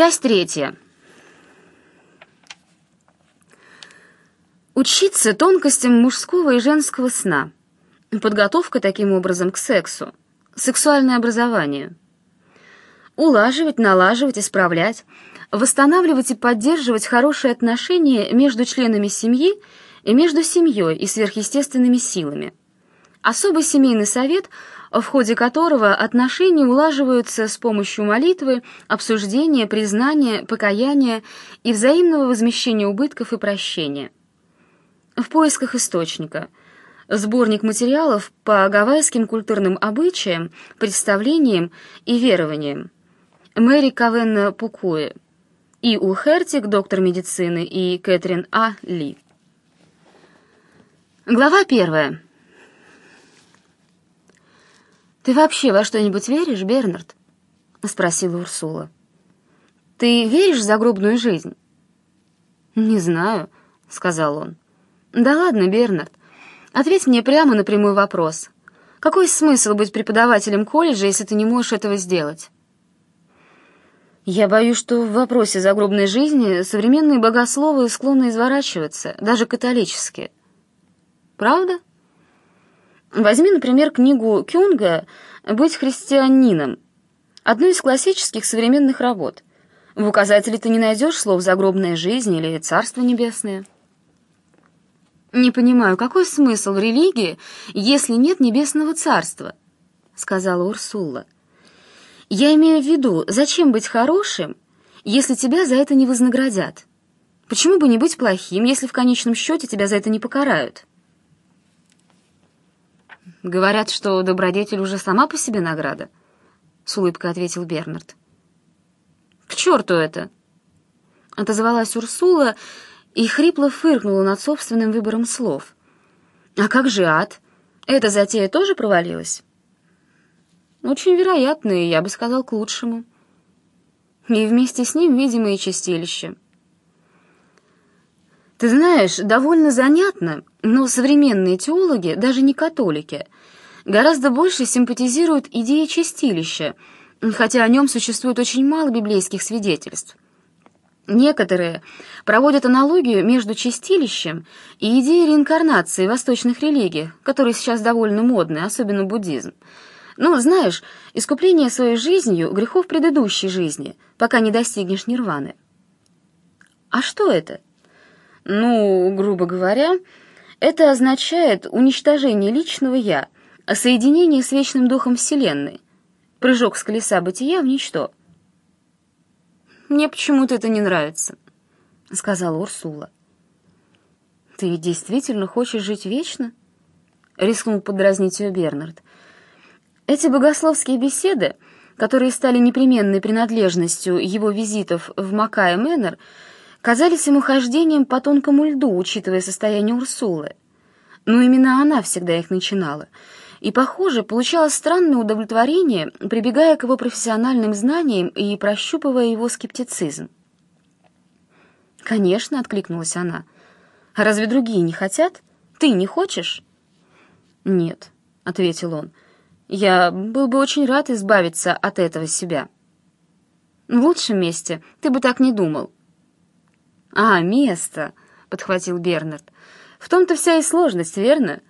Часть третья. Учиться тонкостям мужского и женского сна. Подготовка таким образом к сексу. Сексуальное образование. Улаживать, налаживать, исправлять, восстанавливать и поддерживать хорошие отношения между членами семьи и между семьей и сверхъестественными силами. Особый семейный совет, в ходе которого отношения улаживаются с помощью молитвы, обсуждения, признания, покаяния и взаимного возмещения убытков и прощения. В поисках источника. Сборник материалов по гавайским культурным обычаям, представлениям и верованиям. Мэри Кавенна Пукуэ. И У Хертик, доктор медицины, и Кэтрин А. Ли. Глава первая. «Ты вообще во что-нибудь веришь, Бернард?» — спросила Урсула. «Ты веришь в загробную жизнь?» «Не знаю», — сказал он. «Да ладно, Бернард. Ответь мне прямо на прямой вопрос. Какой смысл быть преподавателем колледжа, если ты не можешь этого сделать?» «Я боюсь, что в вопросе загробной жизни современные богословы склонны изворачиваться, даже католические». «Правда?» Возьми, например, книгу Кюнга «Быть христианином», одну из классических современных работ. В указателе ты не найдешь слов «загробная жизнь» или «царство небесное». «Не понимаю, какой смысл в религии, если нет небесного царства?» — сказала Урсула. «Я имею в виду, зачем быть хорошим, если тебя за это не вознаградят? Почему бы не быть плохим, если в конечном счете тебя за это не покарают?» Говорят, что добродетель уже сама по себе награда, — с улыбкой ответил Бернард. К черту это! Отозвалась Урсула и хрипло фыркнула над собственным выбором слов. А как же ад? Эта затея тоже провалилась? Очень вероятно, и я бы сказал, к лучшему. И вместе с ним, видимо, и чистилище. Ты знаешь, довольно занятно, но современные теологи, даже не католики, гораздо больше симпатизируют идее чистилища, хотя о нем существует очень мало библейских свидетельств. Некоторые проводят аналогию между чистилищем и идеей реинкарнации в восточных религиях, которые сейчас довольно модны, особенно буддизм. Ну, знаешь, искупление своей жизнью грехов предыдущей жизни, пока не достигнешь нирваны. А что это? Ну, грубо говоря, это означает уничтожение личного «я», соединение с вечным духом Вселенной, прыжок с колеса бытия в ничто. «Мне почему-то это не нравится», — сказала Урсула. «Ты действительно хочешь жить вечно?» — рискнул подразнить ее Бернард. Эти богословские беседы, которые стали непременной принадлежностью его визитов в Макай Мэннер, — казались ему хождением по тонкому льду, учитывая состояние Урсулы. Но именно она всегда их начинала, и, похоже, получала странное удовлетворение, прибегая к его профессиональным знаниям и прощупывая его скептицизм. «Конечно», — откликнулась она. «А разве другие не хотят? Ты не хочешь?» «Нет», — ответил он. «Я был бы очень рад избавиться от этого себя». «В лучшем месте ты бы так не думал», «А, место!» — подхватил Бернард. «В том-то вся и сложность, верно?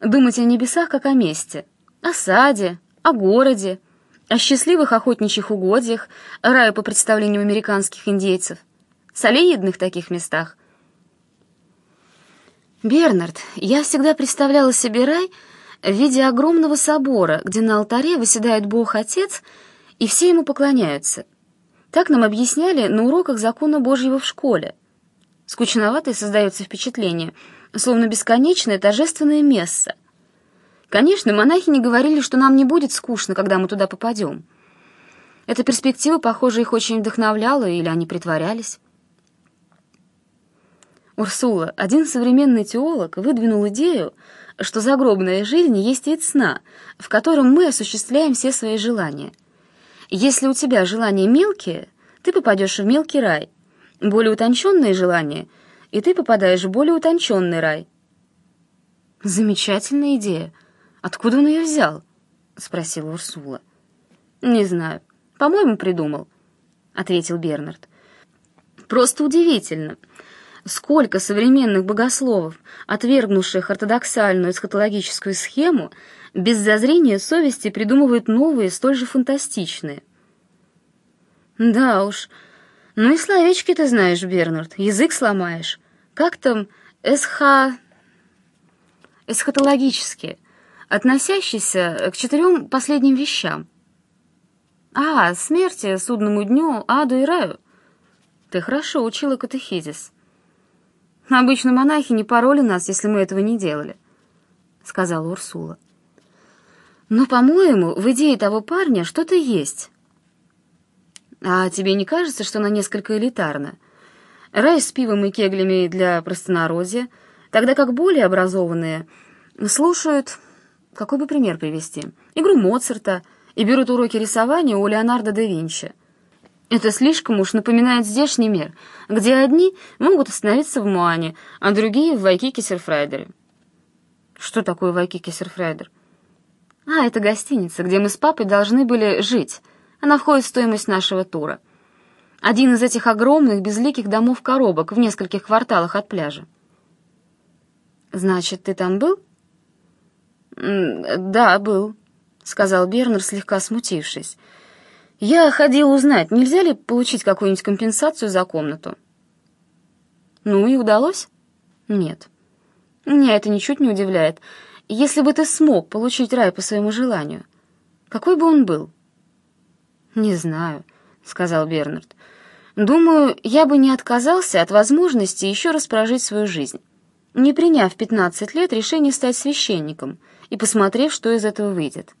Думать о небесах, как о месте. О саде, о городе, о счастливых охотничьих угодьях, раю по представлениям американских индейцев. Солеедных таких местах. Бернард, я всегда представляла себе рай в виде огромного собора, где на алтаре выседает Бог-Отец, и все ему поклоняются. Так нам объясняли на уроках закона Божьего в школе. Скучноватое создается впечатление, словно бесконечное торжественное место. Конечно, монахи не говорили, что нам не будет скучно, когда мы туда попадем. Эта перспектива, похоже, их очень вдохновляла, или они притворялись. Урсула, один современный теолог, выдвинул идею, что загробная жизнь есть вид сна, в котором мы осуществляем все свои желания. Если у тебя желания мелкие, ты попадешь в мелкий рай — более утонченные желания, и ты попадаешь в более утонченный рай. Замечательная идея. Откуда он ее взял? спросила Урсула. Не знаю. По-моему, придумал. — ответил Бернард. «Просто удивительно, сколько современных богословов, отвергнувших ортодоксальную эсхатологическую схему, без зазрения совести придумывают новые, столь же фантастичные». «Да уж, ну и словечки ты знаешь, Бернард, язык сломаешь. Как там эсха... эсхатологические, относящиеся к четырем последним вещам?» «А, смерти, судному дню, аду и раю». «Ты хорошо учила катехизис». «Обычно монахи не пороли нас, если мы этого не делали», — сказала Урсула. «Но, по-моему, в идее того парня что-то есть». «А тебе не кажется, что она несколько элитарна? Рай с пивом и кеглями для простонародья, тогда как более образованные слушают... Какой бы пример привести? Игру Моцарта — и берут уроки рисования у Леонардо да Винчи. Это слишком уж напоминает здешний мир, где одни могут остановиться в Моане, а другие — в Вайкике-Серфрайдере. Что такое Вайкике-Серфрайдер? А, это гостиница, где мы с папой должны были жить. Она входит в стоимость нашего тура. Один из этих огромных безликих домов-коробок в нескольких кварталах от пляжа. Значит, ты там был? Да, был. — сказал Бернер, слегка смутившись. «Я ходил узнать, нельзя ли получить какую-нибудь компенсацию за комнату». «Ну и удалось?» «Нет». «Меня это ничуть не удивляет. Если бы ты смог получить рай по своему желанию, какой бы он был?» «Не знаю», — сказал Бернард. «Думаю, я бы не отказался от возможности еще раз прожить свою жизнь, не приняв 15 лет решение стать священником и посмотрев, что из этого выйдет».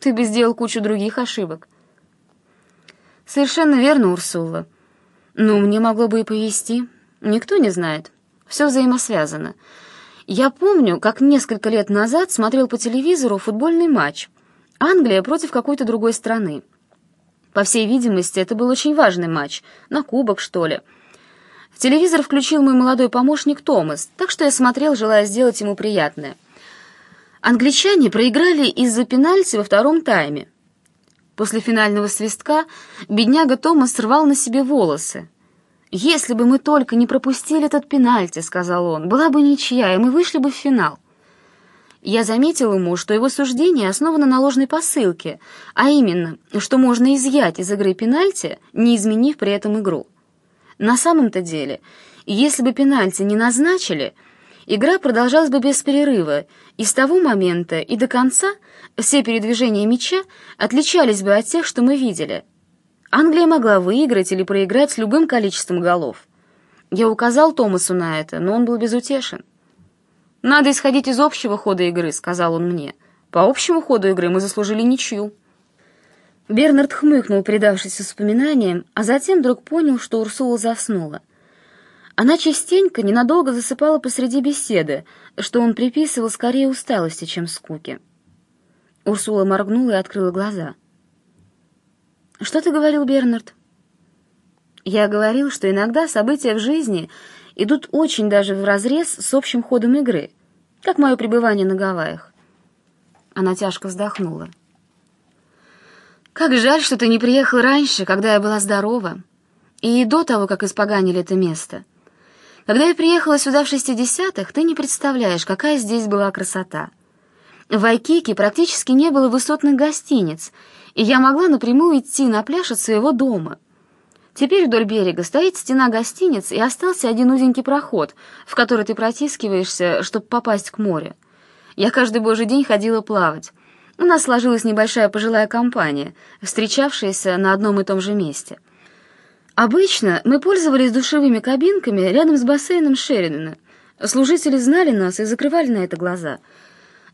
Ты бы сделал кучу других ошибок. Совершенно верно, Урсула. Но мне могло бы и повести. Никто не знает. Все взаимосвязано. Я помню, как несколько лет назад смотрел по телевизору футбольный матч. Англия против какой-то другой страны. По всей видимости, это был очень важный матч. На кубок, что ли. Телевизор включил мой молодой помощник Томас, так что я смотрел, желая сделать ему приятное — Англичане проиграли из-за пенальти во втором тайме. После финального свистка бедняга Томас срывал на себе волосы. «Если бы мы только не пропустили этот пенальти», — сказал он, — «была бы ничья, и мы вышли бы в финал». Я заметил ему, что его суждение основано на ложной посылке, а именно, что можно изъять из игры пенальти, не изменив при этом игру. На самом-то деле, если бы пенальти не назначили — Игра продолжалась бы без перерыва, и с того момента и до конца все передвижения мяча отличались бы от тех, что мы видели. Англия могла выиграть или проиграть с любым количеством голов. Я указал Томасу на это, но он был безутешен. «Надо исходить из общего хода игры», — сказал он мне. «По общему ходу игры мы заслужили ничью». Бернард хмыкнул, предавшись воспоминаниям, а затем вдруг понял, что Урсула заснула. Она частенько ненадолго засыпала посреди беседы, что он приписывал скорее усталости, чем скуке. Урсула моргнула и открыла глаза. «Что ты говорил, Бернард?» «Я говорил, что иногда события в жизни идут очень даже вразрез с общим ходом игры, как мое пребывание на Гавайях». Она тяжко вздохнула. «Как жаль, что ты не приехал раньше, когда я была здорова, и до того, как испоганили это место». Когда я приехала сюда в 60-х, ты не представляешь, какая здесь была красота. В Вайкике практически не было высотных гостиниц, и я могла напрямую идти на пляж от своего дома. Теперь вдоль берега стоит стена гостиниц, и остался один узенький проход, в который ты протискиваешься, чтобы попасть к морю. Я каждый божий день ходила плавать. У нас сложилась небольшая пожилая компания, встречавшаяся на одном и том же месте — Обычно мы пользовались душевыми кабинками рядом с бассейном Шеридана. Служители знали нас и закрывали на это глаза.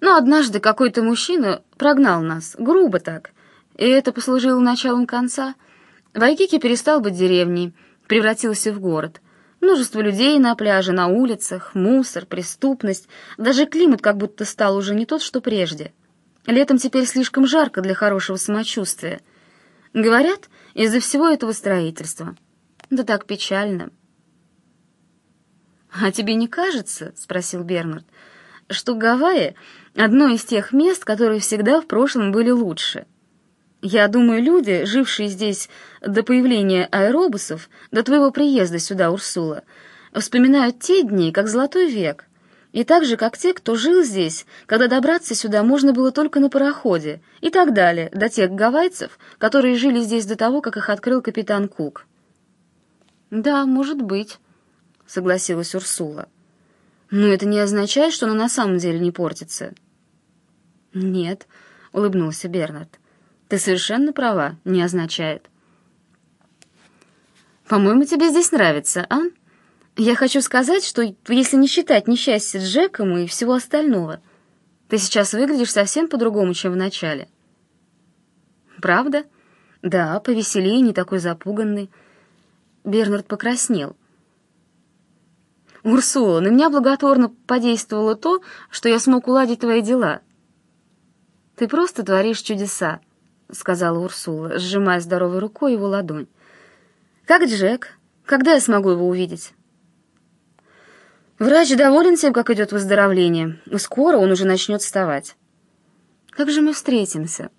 Но однажды какой-то мужчина прогнал нас, грубо так, и это послужило началом конца. Вайкики перестал быть деревней, превратился в город. Множество людей на пляже, на улицах, мусор, преступность. Даже климат как будто стал уже не тот, что прежде. Летом теперь слишком жарко для хорошего самочувствия. Говорят, из-за всего этого строительства. Да так печально. «А тебе не кажется, — спросил Бернард, — что Гавайи — одно из тех мест, которые всегда в прошлом были лучше? Я думаю, люди, жившие здесь до появления аэробусов, до твоего приезда сюда, Урсула, вспоминают те дни, как золотой век, и так же, как те, кто жил здесь, когда добраться сюда можно было только на пароходе, и так далее, до тех гавайцев, которые жили здесь до того, как их открыл капитан Кук. «Да, может быть», — согласилась Урсула. «Но это не означает, что она на самом деле не портится». «Нет», — улыбнулся Бернард. Ты совершенно права, не означает. По-моему, тебе здесь нравится, а? Я хочу сказать, что если не считать несчастья с Джеком и всего остального, ты сейчас выглядишь совсем по-другому, чем в начале. Правда? Да, повеселее, не такой запуганный. Бернард покраснел. «Урсула, на меня благотворно подействовало то, что я смог уладить твои дела. Ты просто творишь чудеса. — сказала Урсула, сжимая здоровой рукой его ладонь. «Как Джек? Когда я смогу его увидеть?» «Врач доволен тем, как идет выздоровление. Скоро он уже начнет вставать». «Как же мы встретимся?»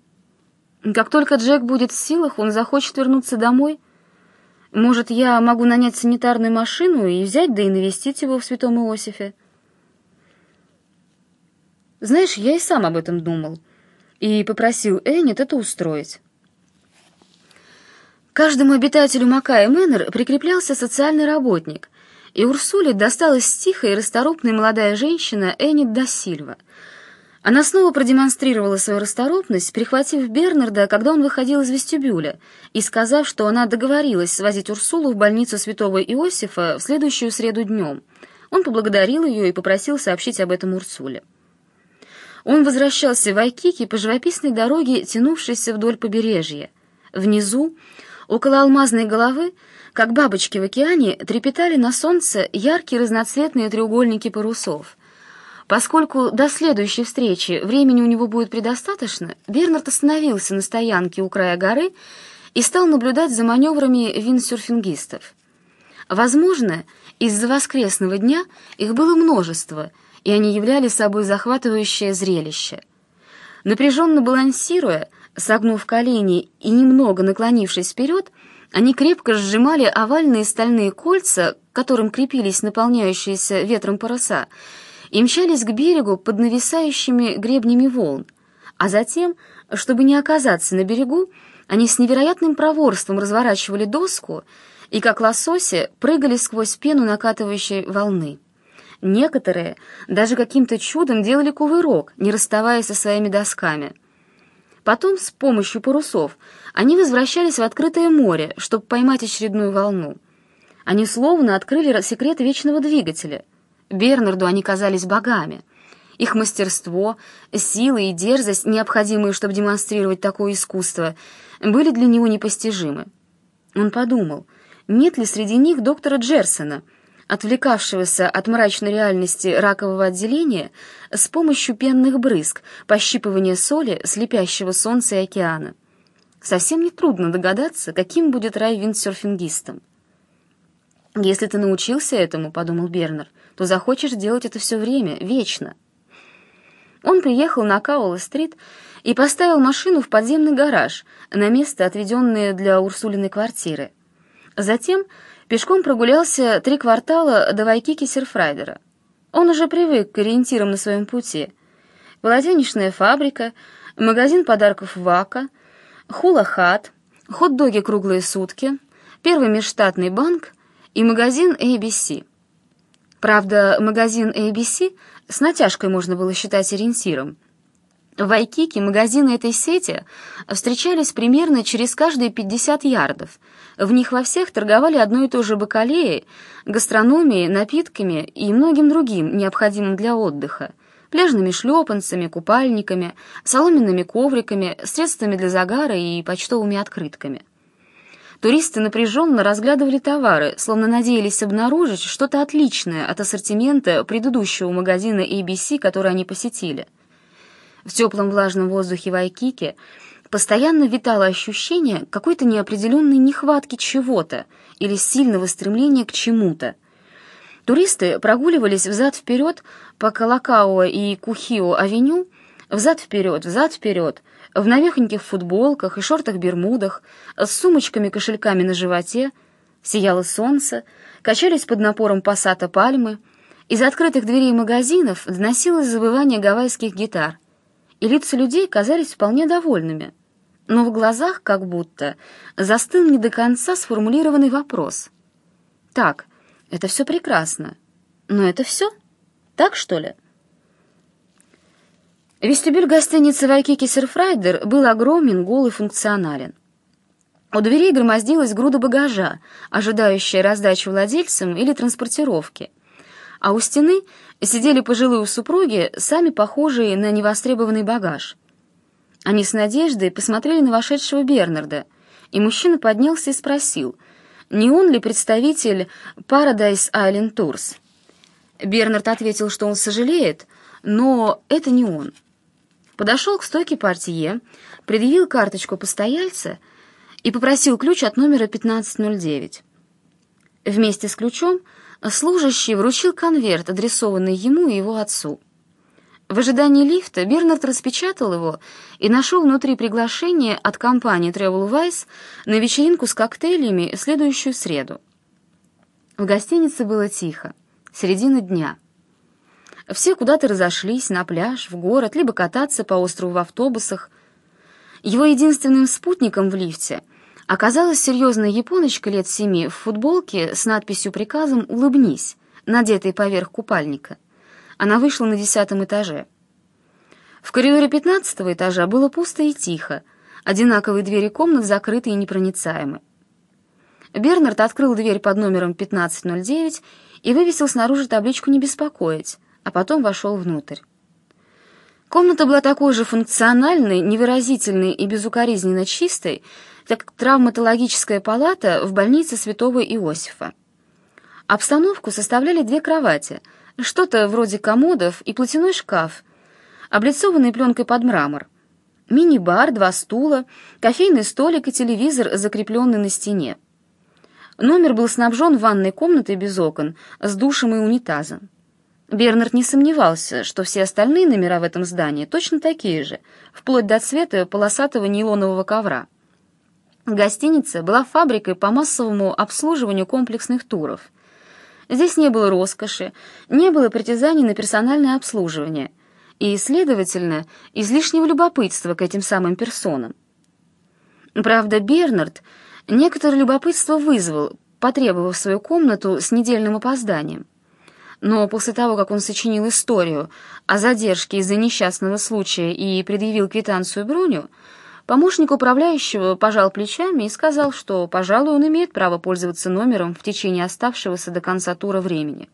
«Как только Джек будет в силах, он захочет вернуться домой. Может, я могу нанять санитарную машину и взять, да и навестить его в Святом Иосифе?» «Знаешь, я и сам об этом думал» и попросил Эннет это устроить. Каждому обитателю Макая Мэннер прикреплялся социальный работник, и Урсуле досталась тихая и расторопная молодая женщина Эннет да Сильва. Она снова продемонстрировала свою расторопность, прихватив Бернарда, когда он выходил из вестибюля, и сказав, что она договорилась свозить Урсулу в больницу святого Иосифа в следующую среду днем. Он поблагодарил ее и попросил сообщить об этом Урсуле. Он возвращался в Айкики по живописной дороге, тянувшейся вдоль побережья. Внизу, около алмазной головы, как бабочки в океане, трепетали на солнце яркие разноцветные треугольники парусов. Поскольку до следующей встречи времени у него будет предостаточно, Бернард остановился на стоянке у края горы и стал наблюдать за маневрами виндсерфингистов. Возможно, из-за воскресного дня их было множество — и они являли собой захватывающее зрелище. Напряженно балансируя, согнув колени и немного наклонившись вперед, они крепко сжимали овальные стальные кольца, к которым крепились наполняющиеся ветром паруса, и мчались к берегу под нависающими гребнями волн. А затем, чтобы не оказаться на берегу, они с невероятным проворством разворачивали доску и, как лососи, прыгали сквозь пену накатывающей волны. Некоторые даже каким-то чудом делали кувырок, не расставаясь со своими досками. Потом с помощью парусов они возвращались в открытое море, чтобы поймать очередную волну. Они словно открыли секрет вечного двигателя. Бернарду они казались богами. Их мастерство, сила и дерзость, необходимые, чтобы демонстрировать такое искусство, были для него непостижимы. Он подумал, нет ли среди них доктора Джерсона — отвлекавшегося от мрачной реальности ракового отделения с помощью пенных брызг, пощипывания соли, слепящего солнца и океана. Совсем нетрудно догадаться, каким будет рай виндсерфингистом. «Если ты научился этому, — подумал Бернер, — то захочешь делать это все время, вечно». Он приехал на Кауэлл-стрит и поставил машину в подземный гараж на место, отведенное для Урсулиной квартиры. Затем Пешком прогулялся три квартала до Вайкики-Серфрайдера. Он уже привык к ориентирам на своем пути. Полотенечная фабрика, магазин подарков Вака, Хула-хат, хот-доги круглые сутки, первый межштатный банк и магазин ABC. Правда, магазин ABC с натяжкой можно было считать ориентиром. В Вайкике магазины этой сети встречались примерно через каждые 50 ярдов. В них во всех торговали одной и той же бакалеей, гастрономией, напитками и многим другим, необходимым для отдыха. Пляжными шлепанцами, купальниками, соломенными ковриками, средствами для загара и почтовыми открытками. Туристы напряженно разглядывали товары, словно надеялись обнаружить что-то отличное от ассортимента предыдущего магазина ABC, который они посетили. В теплом влажном воздухе Вайкики постоянно витало ощущение какой-то неопределенной нехватки чего-то или сильного стремления к чему-то. Туристы прогуливались взад-вперед по Калакао и Кухио-авеню, взад-вперед, взад-вперед, в навехоньких футболках и шортах-бермудах, с сумочками-кошельками на животе, сияло солнце, качались под напором пассата пальмы, из открытых дверей магазинов доносилось завывание гавайских гитар, и лица людей казались вполне довольными, но в глазах как будто застыл не до конца сформулированный вопрос. «Так, это все прекрасно, но это все? Так, что ли?» Вестибюль гостиницы «Вайкики Серфрайдер» был огромен, гол и функционален. У дверей громоздилась груда багажа, ожидающая раздачи владельцам или транспортировки. А у стены сидели пожилые супруги, сами похожие на невостребованный багаж. Они с надеждой посмотрели на вошедшего Бернарда, и мужчина поднялся и спросил, не он ли представитель Paradise Island Tours. Бернард ответил, что он сожалеет, но это не он подошел к стойке портье, предъявил карточку постояльца и попросил ключ от номера 1509. Вместе с ключом служащий вручил конверт, адресованный ему и его отцу. В ожидании лифта Бернард распечатал его и нашел внутри приглашение от компании Travel Wise на вечеринку с коктейлями в следующую среду. В гостинице было тихо, середина дня — все куда-то разошлись, на пляж, в город, либо кататься по острову в автобусах. Его единственным спутником в лифте оказалась серьезная японочка лет семи в футболке с надписью приказом «Улыбнись», надетой поверх купальника. Она вышла на десятом этаже. В коридоре пятнадцатого этажа было пусто и тихо, одинаковые двери комнат закрыты и непроницаемы. Бернард открыл дверь под номером 1509 и вывесил снаружи табличку «Не беспокоить», а потом вошел внутрь. Комната была такой же функциональной, невыразительной и безукоризненно чистой, как травматологическая палата в больнице святого Иосифа. Обстановку составляли две кровати, что-то вроде комодов и платяной шкаф, облицованный пленкой под мрамор, мини-бар, два стула, кофейный столик и телевизор, закрепленный на стене. Номер был снабжен ванной комнатой без окон, с душем и унитазом. Бернард не сомневался, что все остальные номера в этом здании точно такие же, вплоть до цвета полосатого нейлонового ковра. Гостиница была фабрикой по массовому обслуживанию комплексных туров. Здесь не было роскоши, не было притязаний на персональное обслуживание и, следовательно, излишнего любопытства к этим самым персонам. Правда, Бернард некоторое любопытство вызвал, потребовав свою комнату с недельным опозданием но после того, как он сочинил историю о задержке из-за несчастного случая и предъявил квитанцию Бруню, помощник управляющего пожал плечами и сказал, что, пожалуй, он имеет право пользоваться номером в течение оставшегося до конца тура времени.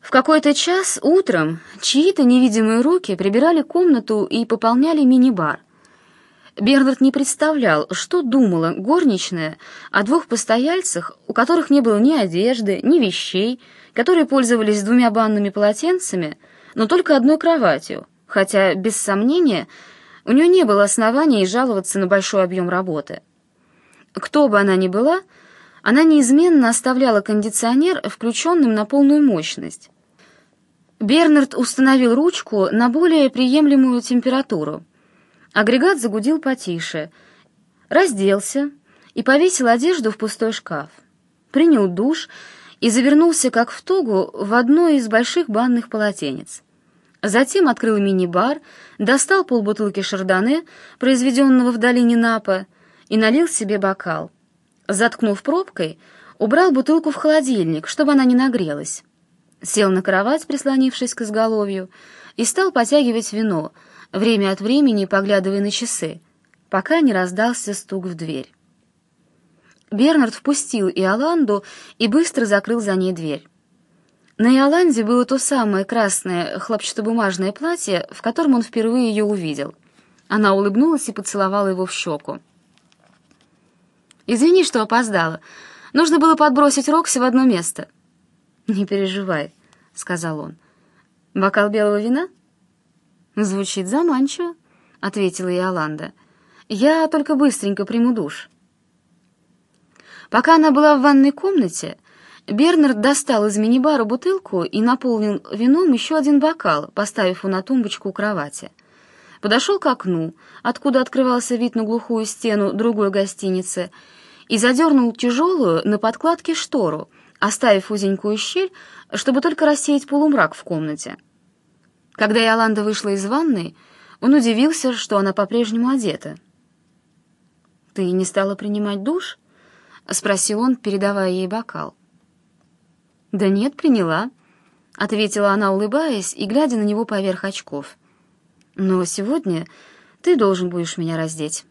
В какой-то час утром чьи-то невидимые руки прибирали комнату и пополняли мини-бар. Бернард не представлял, что думала горничная о двух постояльцах, у которых не было ни одежды, ни вещей, которые пользовались двумя банными полотенцами, но только одной кроватью, хотя, без сомнения, у нее не было оснований жаловаться на большой объем работы. Кто бы она ни была, она неизменно оставляла кондиционер включенным на полную мощность. Бернард установил ручку на более приемлемую температуру. Агрегат загудел потише, разделся и повесил одежду в пустой шкаф. Принял душ и завернулся, как в тогу, в одно из больших банных полотенец. Затем открыл мини-бар, достал полбутылки шардоне, произведенного в долине Напа, и налил себе бокал. Заткнув пробкой, убрал бутылку в холодильник, чтобы она не нагрелась. Сел на кровать, прислонившись к изголовью, и стал потягивать вино, время от времени поглядывая на часы, пока не раздался стук в дверь. Бернард впустил Иоланду и быстро закрыл за ней дверь. На Иоланде было то самое красное хлопчатобумажное платье, в котором он впервые ее увидел. Она улыбнулась и поцеловала его в щеку. «Извини, что опоздала. Нужно было подбросить Рокси в одно место». «Не переживай», — сказал он. «Бокал белого вина?» «Звучит заманчиво», — ответила Иоланда. «Я только быстренько приму душ». Пока она была в ванной комнате, Бернард достал из мини-бара бутылку и наполнил вином еще один бокал, поставив его на тумбочку у кровати. подошел к окну, откуда открывался вид на глухую стену другой гостиницы, и задернул тяжелую на подкладке штору, оставив узенькую щель, чтобы только рассеять полумрак в комнате. Когда Иоланда вышла из ванной, он удивился, что она по-прежнему одета. «Ты не стала принимать душ?» — спросил он, передавая ей бокал. «Да нет, приняла», — ответила она, улыбаясь и глядя на него поверх очков. «Но сегодня ты должен будешь меня раздеть».